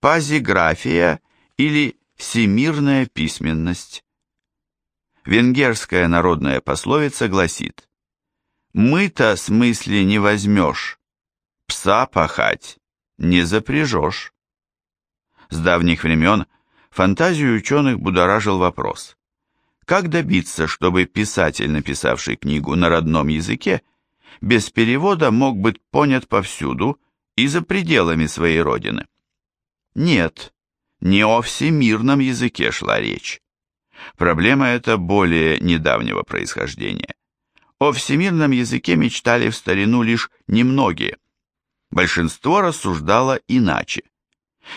пазиграфия или всемирная письменность. Венгерская народная пословица гласит «Мы-то с мысли не возьмешь, пса пахать не запряжешь». С давних времен фантазию ученых будоражил вопрос, как добиться, чтобы писатель, написавший книгу на родном языке, без перевода мог быть понят повсюду и за пределами своей родины? Нет, не о всемирном языке шла речь. Проблема эта более недавнего происхождения. О всемирном языке мечтали в старину лишь немногие. Большинство рассуждало иначе.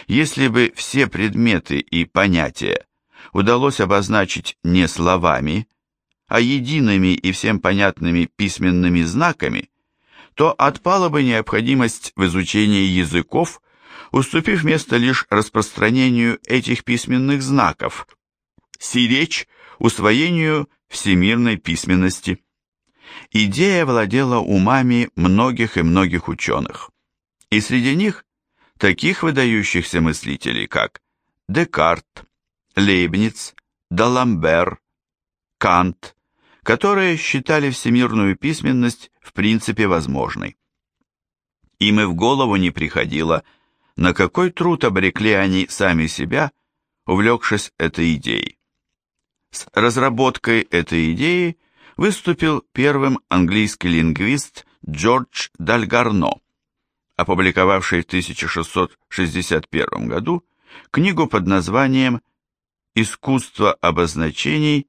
Если бы все предметы и понятия удалось обозначить не словами, а едиными и всем понятными письменными знаками, то отпала бы необходимость в изучении языков, уступив место лишь распространению этих письменных знаков, сиречь усвоению всемирной письменности. Идея владела умами многих и многих ученых, и среди них таких выдающихся мыслителей, как Декарт, Лейбниц, Даламбер, Кант, которые считали всемирную письменность в принципе возможной. Им и в голову не приходило, на какой труд обрекли они сами себя, увлекшись этой идеей. С разработкой этой идеи выступил первым английский лингвист Джордж Дальгарно, опубликовавший в 1661 году книгу под названием «Искусство обозначений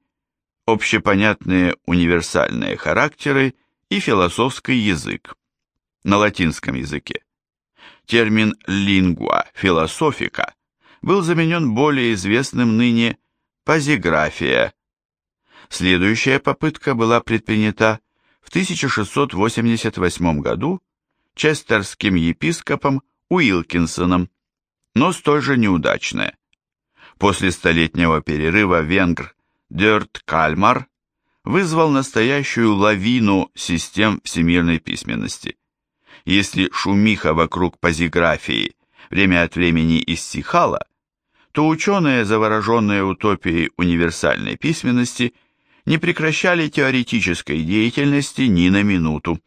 общепонятные универсальные характеры и философский язык на латинском языке. Термин «lingua philosophica» был заменен более известным ныне «позиграфия». Следующая попытка была предпринята в 1688 году честерским епископом Уилкинсоном, но столь же неудачная. После столетнего перерыва венгр Дёрт Кальмар вызвал настоящую лавину систем всемирной письменности. Если шумиха вокруг позиграфии время от времени иссихала, то ученые, завороженные утопией универсальной письменности, не прекращали теоретической деятельности ни на минуту.